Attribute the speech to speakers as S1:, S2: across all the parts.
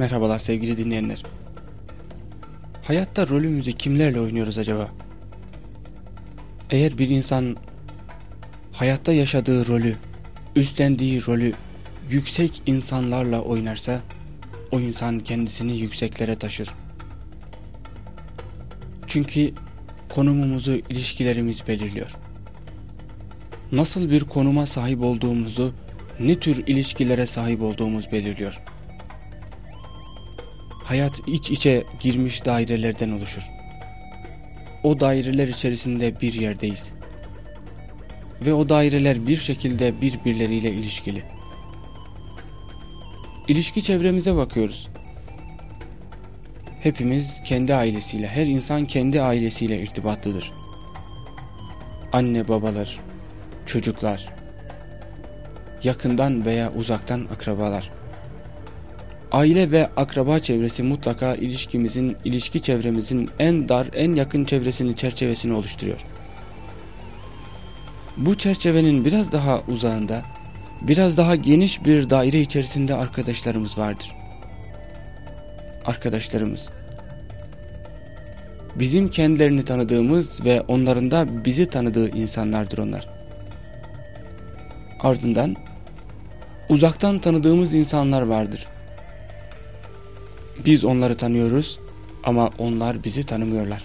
S1: Merhabalar sevgili dinleyenler. Hayatta rolümüzü kimlerle oynuyoruz acaba? Eğer bir insan hayatta yaşadığı rolü, üstlendiği rolü yüksek insanlarla oynarsa o insan kendisini yükseklere taşır. Çünkü konumumuzu ilişkilerimiz belirliyor. Nasıl bir konuma sahip olduğumuzu, ne tür ilişkilere sahip olduğumuz belirliyor. Hayat iç içe girmiş dairelerden oluşur. O daireler içerisinde bir yerdeyiz. Ve o daireler bir şekilde birbirleriyle ilişkili. İlişki çevremize bakıyoruz. Hepimiz kendi ailesiyle, her insan kendi ailesiyle irtibatlıdır. Anne babalar, çocuklar, yakından veya uzaktan akrabalar. Aile ve akraba çevresi mutlaka ilişkimizin, ilişki çevremizin en dar, en yakın çevresini, çerçevesini oluşturuyor. Bu çerçevenin biraz daha uzağında, biraz daha geniş bir daire içerisinde arkadaşlarımız vardır. Arkadaşlarımız. Bizim kendilerini tanıdığımız ve onların da bizi tanıdığı insanlardır onlar. Ardından uzaktan tanıdığımız insanlar vardır. Biz onları tanıyoruz ama onlar bizi tanımıyorlar.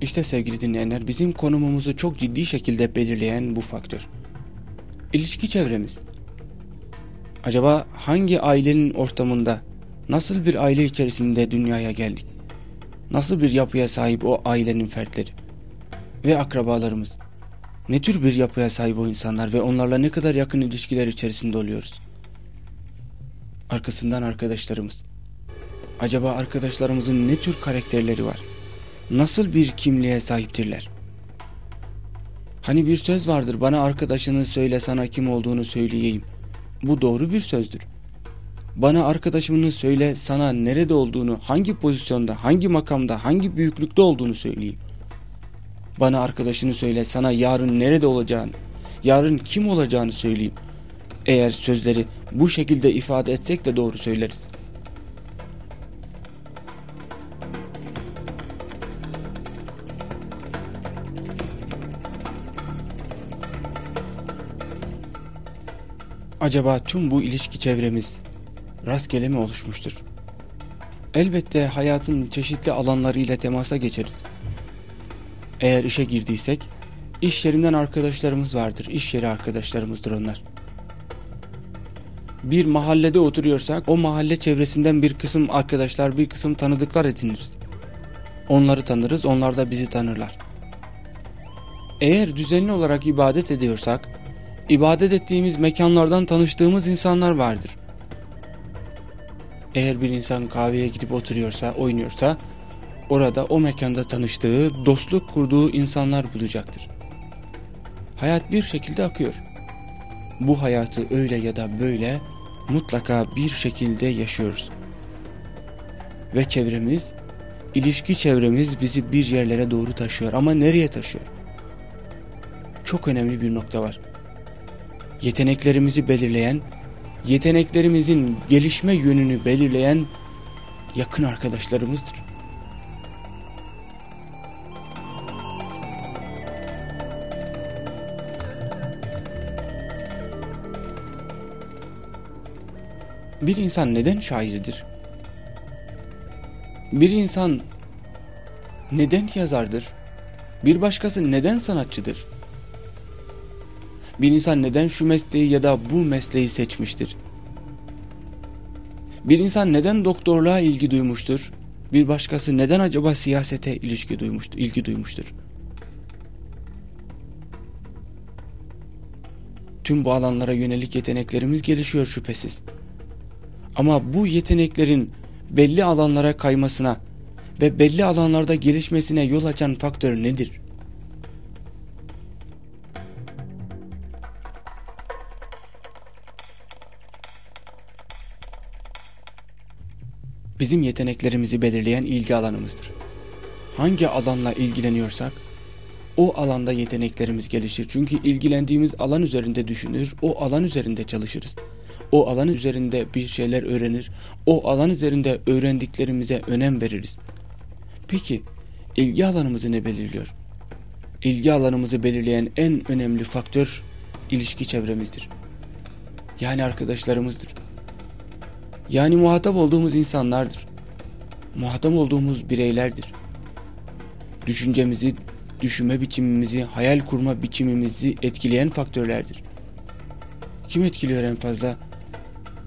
S1: İşte sevgili dinleyenler bizim konumumuzu çok ciddi şekilde belirleyen bu faktör. İlişki çevremiz. Acaba hangi ailenin ortamında, nasıl bir aile içerisinde dünyaya geldik? Nasıl bir yapıya sahip o ailenin fertleri? Ve akrabalarımız? Ne tür bir yapıya sahip o insanlar ve onlarla ne kadar yakın ilişkiler içerisinde oluyoruz? Arkasından arkadaşlarımız. Acaba arkadaşlarımızın ne tür karakterleri var? nasıl bir kimliğe sahiptirler? Hani bir söz vardır bana arkadaşını söyle sana kim olduğunu söyleyeyim. Bu doğru bir sözdür. Bana arkadaşımını söyle sana nerede olduğunu, hangi pozisyonda, hangi makamda, hangi büyüklükte olduğunu söyleyeyim. Bana arkadaşını söyle sana yarın nerede olacağını, yarın kim olacağını söyleyeyim. Eğer sözleri bu şekilde ifade etsek de doğru söyleriz. Acaba tüm bu ilişki çevremiz rastgele mi oluşmuştur? Elbette hayatın çeşitli alanlarıyla temasa geçeriz. Eğer işe girdiysek, iş yerinden arkadaşlarımız vardır, iş yeri arkadaşlarımızdır onlar. Bir mahallede oturuyorsak, o mahalle çevresinden bir kısım arkadaşlar, bir kısım tanıdıklar ediniriz. Onları tanırız, onlar da bizi tanırlar. Eğer düzenli olarak ibadet ediyorsak, ibadet ettiğimiz mekanlardan tanıştığımız insanlar vardır. Eğer bir insan kahveye gidip oturuyorsa, oynuyorsa orada o mekanda tanıştığı, dostluk kurduğu insanlar bulacaktır. Hayat bir şekilde akıyor. Bu hayatı öyle ya da böyle mutlaka bir şekilde yaşıyoruz. Ve çevremiz, ilişki çevremiz bizi bir yerlere doğru taşıyor ama nereye taşıyor? Çok önemli bir nokta var yeteneklerimizi belirleyen, yeteneklerimizin gelişme yönünü belirleyen yakın arkadaşlarımızdır. Bir insan neden şairdir? Bir insan neden yazardır? Bir başkası neden sanatçıdır? Bir insan neden şu mesleği ya da bu mesleği seçmiştir? Bir insan neden doktorluğa ilgi duymuştur? Bir başkası neden acaba siyasete ilişki duymuştur, ilgi duymuştur? Tüm bu alanlara yönelik yeteneklerimiz gelişiyor şüphesiz. Ama bu yeteneklerin belli alanlara kaymasına ve belli alanlarda gelişmesine yol açan faktör nedir? Bizim yeteneklerimizi belirleyen ilgi alanımızdır. hangi alanla ilgileniyorsak o alanda yeteneklerimiz gelişir. Çünkü ilgilendiğimiz alan üzerinde düşünür, o alan üzerinde çalışırız. O alan üzerinde bir şeyler öğrenir, o alan üzerinde öğrendiklerimize önem veririz. Peki ilgi alanımızı ne belirliyor? İlgi alanımızı belirleyen en önemli faktör ilişki çevremizdir. Yani arkadaşlarımızdır. Yani muhatap olduğumuz insanlardır. Muhatap olduğumuz bireylerdir. Düşüncemizi, düşünme biçimimizi, hayal kurma biçimimizi etkileyen faktörlerdir. Kim etkiliyor en fazla?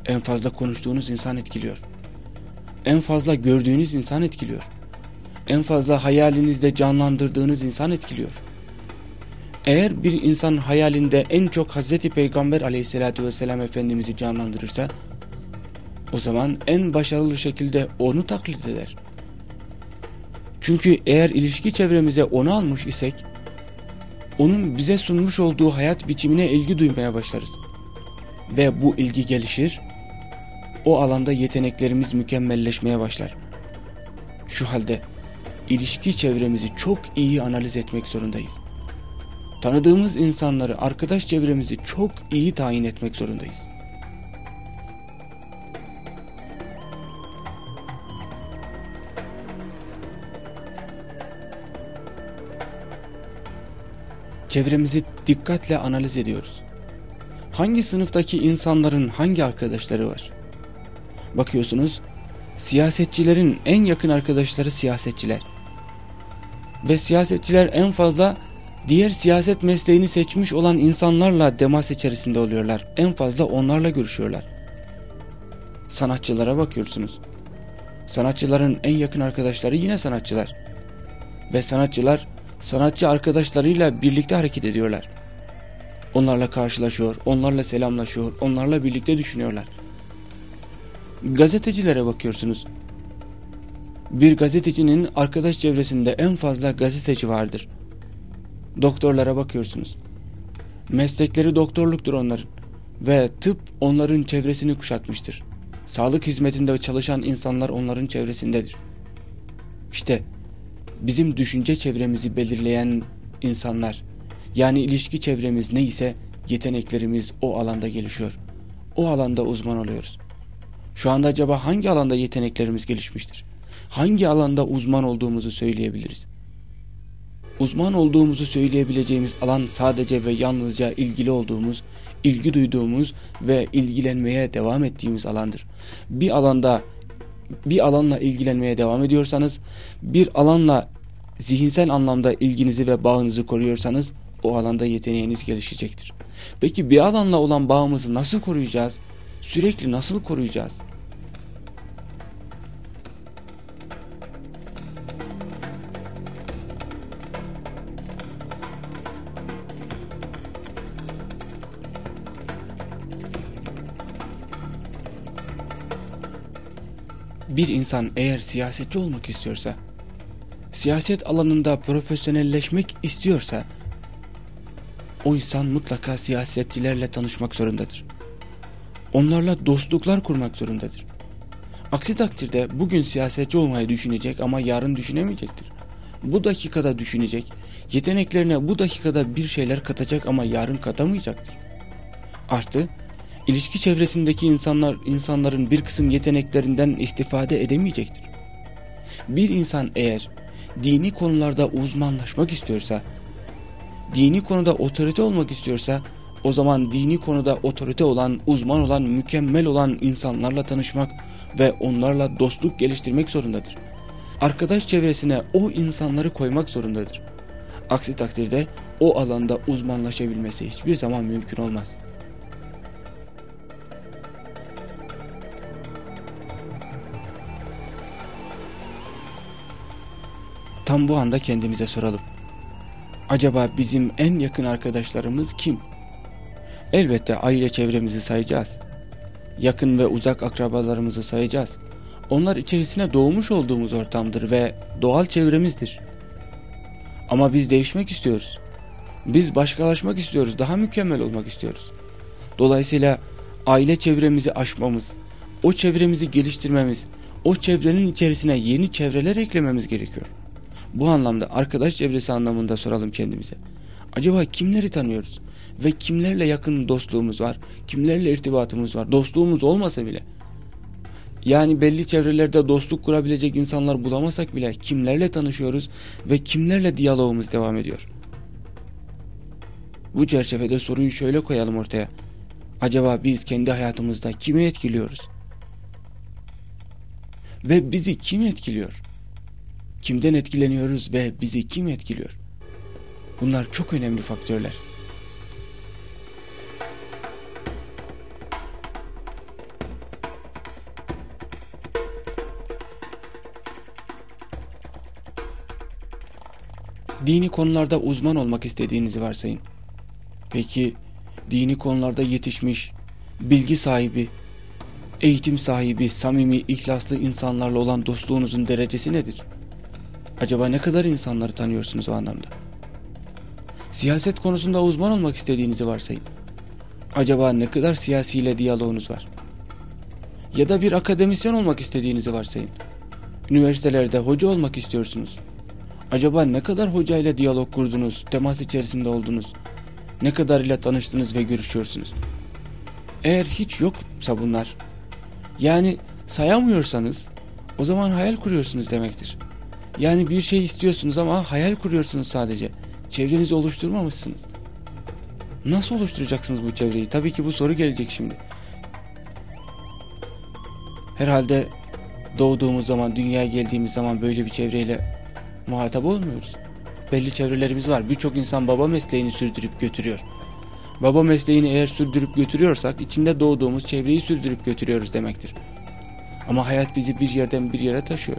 S1: En fazla konuştuğunuz insan etkiliyor. En fazla gördüğünüz insan etkiliyor. En fazla hayalinizde canlandırdığınız insan etkiliyor. Eğer bir insan hayalinde en çok Hazreti Peygamber aleyhissalatü vesselam Efendimiz'i canlandırırsa o zaman en başarılı şekilde onu taklit eder. Çünkü eğer ilişki çevremize onu almış isek onun bize sunmuş olduğu hayat biçimine ilgi duymaya başlarız. Ve bu ilgi gelişir, o alanda yeteneklerimiz mükemmelleşmeye başlar. Şu halde ilişki çevremizi çok iyi analiz etmek zorundayız. Tanıdığımız insanları, arkadaş çevremizi çok iyi tayin etmek zorundayız. Çevremizi dikkatle analiz ediyoruz. Hangi sınıftaki insanların hangi arkadaşları var? Bakıyorsunuz siyasetçilerin en yakın arkadaşları siyasetçiler. Ve siyasetçiler en fazla diğer siyaset mesleğini seçmiş olan insanlarla demas içerisinde oluyorlar. En fazla onlarla görüşüyorlar. Sanatçılara bakıyorsunuz. Sanatçıların en yakın arkadaşları yine sanatçılar. Ve sanatçılar sanatçı arkadaşlarıyla birlikte hareket ediyorlar. Onlarla karşılaşıyor, onlarla selamlaşıyor, onlarla birlikte düşünüyorlar. Gazetecilere bakıyorsunuz. Bir gazetecinin arkadaş çevresinde en fazla gazeteci vardır. Doktorlara bakıyorsunuz. Meslekleri doktorluktur onların ve tıp onların çevresini kuşatmıştır. Sağlık hizmetinde çalışan insanlar onların çevresindedir. İşte bizim düşünce çevremizi belirleyen insanlar yani ilişki çevremiz neyse yeteneklerimiz o alanda gelişiyor. O alanda uzman oluyoruz. Şu anda acaba hangi alanda yeteneklerimiz gelişmiştir? Hangi alanda uzman olduğumuzu söyleyebiliriz? Uzman olduğumuzu söyleyebileceğimiz alan sadece ve yalnızca ilgili olduğumuz, ilgi duyduğumuz ve ilgilenmeye devam ettiğimiz alandır. Bir alanda bir alanla ilgilenmeye devam ediyorsanız, bir alanla zihinsel anlamda ilginizi ve bağınızı koruyorsanız o alanda yeteneğiniz gelişecektir. Peki bir alanla olan bağımızı nasıl koruyacağız? Sürekli nasıl koruyacağız? Bir insan eğer siyasetçi olmak istiyorsa, siyaset alanında profesyonelleşmek istiyorsa, o insan mutlaka siyasetçilerle tanışmak zorundadır. Onlarla dostluklar kurmak zorundadır. Aksi takdirde bugün siyasetçi olmayı düşünecek ama yarın düşünemeyecektir. Bu dakikada düşünecek, yeteneklerine bu dakikada bir şeyler katacak ama yarın katamayacaktır. Artı, ilişki çevresindeki insanlar insanların bir kısım yeteneklerinden istifade edemeyecektir. Bir insan eğer dini konularda uzmanlaşmak istiyorsa, dini konuda otorite olmak istiyorsa, o zaman dini konuda otorite olan, uzman olan, mükemmel olan insanlarla tanışmak ve onlarla dostluk geliştirmek zorundadır. Arkadaş çevresine o insanları koymak zorundadır. Aksi takdirde o alanda uzmanlaşabilmesi hiçbir zaman mümkün olmaz.'' Tam bu anda kendimize soralım. Acaba bizim en yakın arkadaşlarımız kim? Elbette aile çevremizi sayacağız. Yakın ve uzak akrabalarımızı sayacağız. Onlar içerisine doğmuş olduğumuz ortamdır ve doğal çevremizdir. Ama biz değişmek istiyoruz. Biz başkalaşmak istiyoruz, daha mükemmel olmak istiyoruz. Dolayısıyla aile çevremizi aşmamız, o çevremizi geliştirmemiz, o çevrenin içerisine yeni çevreler eklememiz gerekiyor. Bu anlamda arkadaş çevresi anlamında soralım kendimize. Acaba kimleri tanıyoruz? Ve kimlerle yakın dostluğumuz var? Kimlerle irtibatımız var? Dostluğumuz olmasa bile. Yani belli çevrelerde dostluk kurabilecek insanlar bulamasak bile kimlerle tanışıyoruz ve kimlerle diyalogumuz devam ediyor? Bu çerçevede soruyu şöyle koyalım ortaya. Acaba biz kendi hayatımızda kimi etkiliyoruz? Ve bizi kim etkiliyor? Kimden etkileniyoruz ve bizi kim etkiliyor? Bunlar çok önemli faktörler. Dini konularda uzman olmak istediğinizi varsayın. Peki dini konularda yetişmiş, bilgi sahibi, eğitim sahibi, samimi, ihlaslı insanlarla olan dostluğunuzun derecesi nedir? Acaba ne kadar insanları tanıyorsunuz o anlamda? Siyaset konusunda uzman olmak istediğinizi varsayın. Acaba ne kadar siyasiyle diyaloğunuz var? Ya da bir akademisyen olmak istediğinizi varsayın. Üniversitelerde hoca olmak istiyorsunuz. Acaba ne kadar hocayla diyalog kurdunuz, temas içerisinde oldunuz? Ne kadar ile tanıştınız ve görüşüyorsunuz? Eğer hiç yoksa bunlar, yani sayamıyorsanız o zaman hayal kuruyorsunuz demektir. Yani bir şey istiyorsunuz ama hayal kuruyorsunuz sadece. Çevrenizi oluşturmamışsınız. Nasıl oluşturacaksınız bu çevreyi? Tabii ki bu soru gelecek şimdi. Herhalde doğduğumuz zaman, dünyaya geldiğimiz zaman böyle bir çevreyle muhatap olmuyoruz. Belli çevrelerimiz var. Birçok insan baba mesleğini sürdürüp götürüyor. Baba mesleğini eğer sürdürüp götürüyorsak içinde doğduğumuz çevreyi sürdürüp götürüyoruz demektir. Ama hayat bizi bir yerden bir yere taşıyor.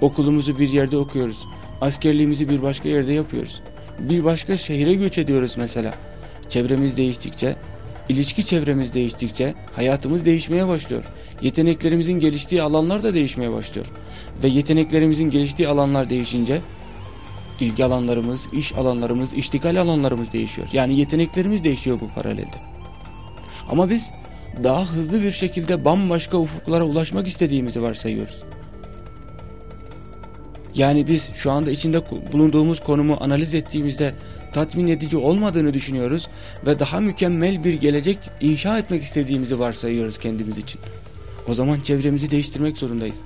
S1: Okulumuzu bir yerde okuyoruz. Askerliğimizi bir başka yerde yapıyoruz. Bir başka şehire göç ediyoruz mesela. Çevremiz değiştikçe, ilişki çevremiz değiştikçe hayatımız değişmeye başlıyor. Yeteneklerimizin geliştiği alanlar da değişmeye başlıyor. Ve yeteneklerimizin geliştiği alanlar değişince ilgi alanlarımız, iş alanlarımız, iştikal alanlarımız değişiyor. Yani yeteneklerimiz değişiyor bu paralelde. Ama biz daha hızlı bir şekilde bambaşka ufuklara ulaşmak istediğimizi varsayıyoruz. Yani biz şu anda içinde bulunduğumuz konumu analiz ettiğimizde tatmin edici olmadığını düşünüyoruz ve daha mükemmel bir gelecek inşa etmek istediğimizi varsayıyoruz kendimiz için. O zaman çevremizi değiştirmek zorundayız.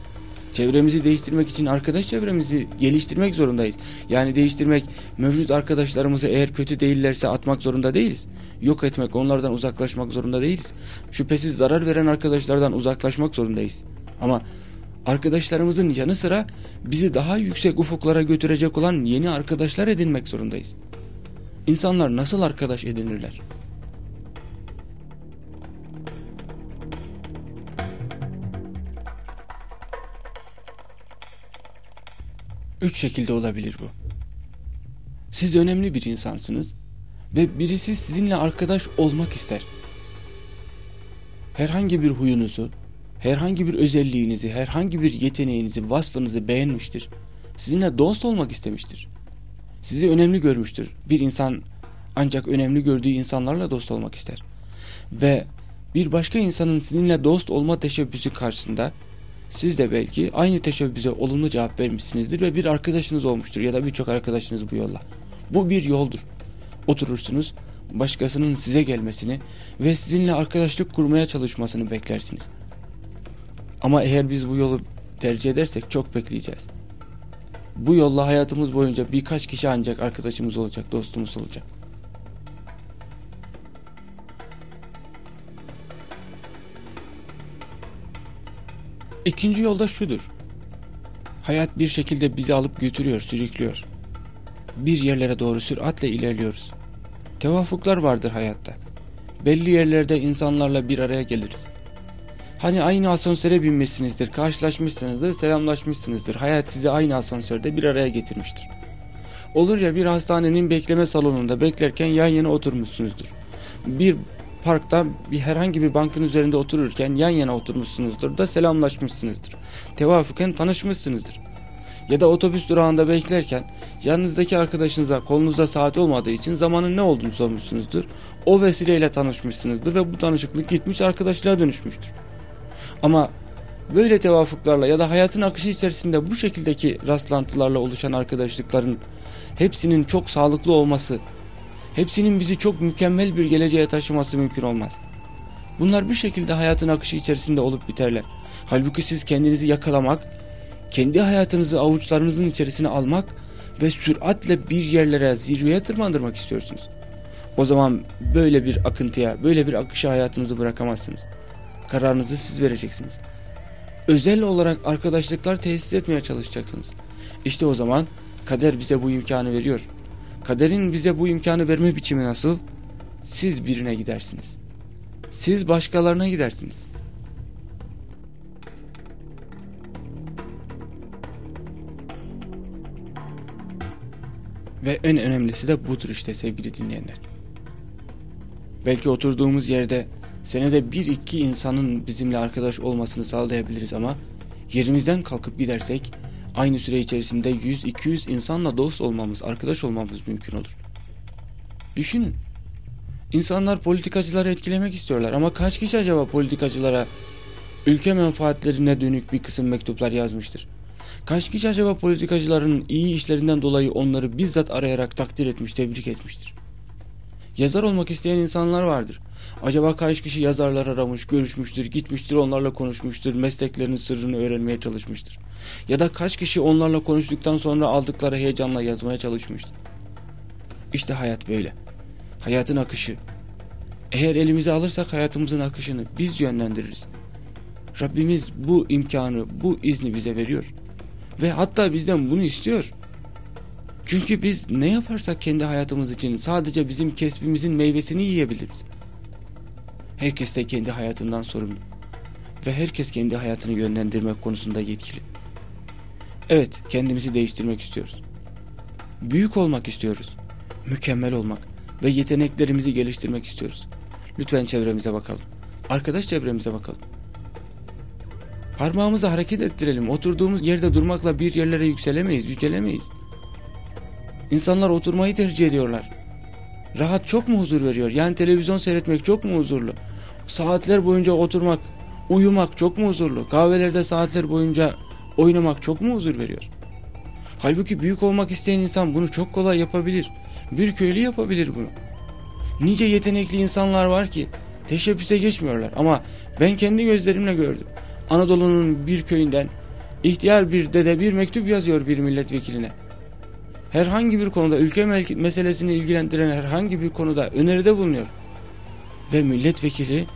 S1: Çevremizi değiştirmek için arkadaş çevremizi geliştirmek zorundayız. Yani değiştirmek mevcut arkadaşlarımızı eğer kötü değillerse atmak zorunda değiliz. Yok etmek, onlardan uzaklaşmak zorunda değiliz. Şüphesiz zarar veren arkadaşlardan uzaklaşmak zorundayız. Ama arkadaşlarımızın yanı sıra bizi daha yüksek ufuklara götürecek olan yeni arkadaşlar edinmek zorundayız. İnsanlar nasıl arkadaş edinirler? Üç şekilde olabilir bu. Siz önemli bir insansınız ve birisi sizinle arkadaş olmak ister. Herhangi bir huyunuzu, herhangi bir özelliğinizi, herhangi bir yeteneğinizi, vasfınızı beğenmiştir. Sizinle dost olmak istemiştir. Sizi önemli görmüştür. Bir insan ancak önemli gördüğü insanlarla dost olmak ister. Ve bir başka insanın sizinle dost olma teşebbüsü karşısında siz de belki aynı teşebbüse olumlu cevap vermişsinizdir ve bir arkadaşınız olmuştur ya da birçok arkadaşınız bu yolla. Bu bir yoldur. Oturursunuz, başkasının size gelmesini ve sizinle arkadaşlık kurmaya çalışmasını beklersiniz. Ama eğer biz bu yolu tercih edersek çok bekleyeceğiz. Bu yolla hayatımız boyunca birkaç kişi ancak arkadaşımız olacak, dostumuz olacak. İkinci yolda şudur. Hayat bir şekilde bizi alıp götürüyor, sürüklüyor. Bir yerlere doğru süratle ilerliyoruz. Tevafuklar vardır hayatta. Belli yerlerde insanlarla bir araya geliriz. Hani aynı asansöre binmişsinizdir, karşılaşmışsınızdır, selamlaşmışsınızdır. Hayat sizi aynı asansörde bir araya getirmiştir. Olur ya bir hastanenin bekleme salonunda beklerken yan yana oturmuşsunuzdur. Bir parkta bir herhangi bir bankın üzerinde otururken yan yana oturmuşsunuzdur da selamlaşmışsınızdır. Tevafuken tanışmışsınızdır. Ya da otobüs durağında beklerken yanınızdaki arkadaşınıza kolunuzda saat olmadığı için zamanın ne olduğunu sormuşsunuzdur. O vesileyle tanışmışsınızdır ve bu tanışıklık gitmiş arkadaşlığa dönüşmüştür. Ama böyle tevafuklarla ya da hayatın akışı içerisinde bu şekildeki rastlantılarla oluşan arkadaşlıkların hepsinin çok sağlıklı olması, hepsinin bizi çok mükemmel bir geleceğe taşıması mümkün olmaz. Bunlar bir şekilde hayatın akışı içerisinde olup biterler. Halbuki siz kendinizi yakalamak, kendi hayatınızı avuçlarınızın içerisine almak ve süratle bir yerlere, zirveye tırmandırmak istiyorsunuz. O zaman böyle bir akıntıya, böyle bir akışa hayatınızı bırakamazsınız. Kararınızı siz vereceksiniz. Özel olarak arkadaşlıklar tesis etmeye çalışacaksınız. İşte o zaman kader bize bu imkanı veriyor. Kaderin bize bu imkanı verme biçimi nasıl? Siz birine gidersiniz. Siz başkalarına gidersiniz. Ve en önemlisi de budur işte sevgili dinleyenler. Belki oturduğumuz yerde senede bir iki insanın bizimle arkadaş olmasını sağlayabiliriz ama yerimizden kalkıp gidersek aynı süre içerisinde 100-200 insanla dost olmamız, arkadaş olmamız mümkün olur. Düşünün. İnsanlar politikacıları etkilemek istiyorlar ama kaç kişi acaba politikacılara ülke menfaatlerine dönük bir kısım mektuplar yazmıştır? Kaç kişi acaba politikacıların iyi işlerinden dolayı onları bizzat arayarak takdir etmiş, tebrik etmiştir? Yazar olmak isteyen insanlar vardır. Acaba kaç kişi yazarlar aramış, görüşmüştür, gitmiştir, onlarla konuşmuştur, mesleklerinin sırrını öğrenmeye çalışmıştır. Ya da kaç kişi onlarla konuştuktan sonra aldıkları heyecanla yazmaya çalışmıştır. İşte hayat böyle. Hayatın akışı. Eğer elimize alırsak hayatımızın akışını biz yönlendiririz. Rabbimiz bu imkanı, bu izni bize veriyor. Ve hatta bizden bunu istiyor. Çünkü biz ne yaparsak kendi hayatımız için sadece bizim kesbimizin meyvesini yiyebiliriz. Herkes de kendi hayatından sorumlu. Ve herkes kendi hayatını yönlendirmek konusunda yetkili. Evet kendimizi değiştirmek istiyoruz. Büyük olmak istiyoruz. Mükemmel olmak ve yeteneklerimizi geliştirmek istiyoruz. Lütfen çevremize bakalım. Arkadaş çevremize bakalım. Parmağımızı hareket ettirelim. Oturduğumuz yerde durmakla bir yerlere yükselemeyiz, yücelemeyiz. İnsanlar oturmayı tercih ediyorlar. Rahat çok mu huzur veriyor? Yani televizyon seyretmek çok mu huzurlu? Saatler boyunca oturmak, uyumak çok mu huzurlu? Kahvelerde saatler boyunca oynamak çok mu huzur veriyor? Halbuki büyük olmak isteyen insan bunu çok kolay yapabilir. Bir köylü yapabilir bunu. Nice yetenekli insanlar var ki teşebbüse geçmiyorlar ama ben kendi gözlerimle gördüm. Anadolu'nun bir köyünden ihtiyar bir dede bir mektup yazıyor bir milletvekiline. Herhangi bir konuda ülke meselesini ilgilendiren herhangi bir konuda öneride bulunuyor. Ve milletvekili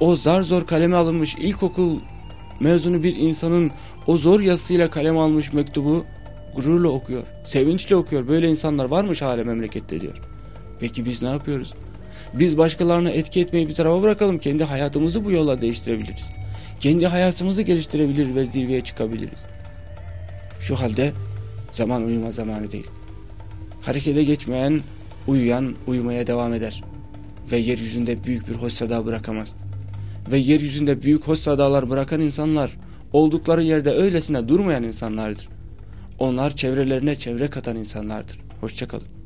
S1: o zar zor kaleme alınmış ilkokul mezunu bir insanın o zor yazısıyla kaleme almış mektubu gururla okuyor. Sevinçle okuyor. Böyle insanlar varmış hala memlekette diyor. Peki biz ne yapıyoruz? Biz başkalarına etki etmeyi bir tarafa bırakalım. Kendi hayatımızı bu yolla değiştirebiliriz. Kendi hayatımızı geliştirebilir ve zirveye çıkabiliriz. Şu halde zaman uyuma zamanı değil. Harekete geçmeyen, uyuyan uyumaya devam eder. Ve yeryüzünde büyük bir hoş sada bırakamaz. Ve yeryüzünde büyük hoş sadalar bırakan insanlar, oldukları yerde öylesine durmayan insanlardır. Onlar çevrelerine çevre katan insanlardır. Hoşçakalın.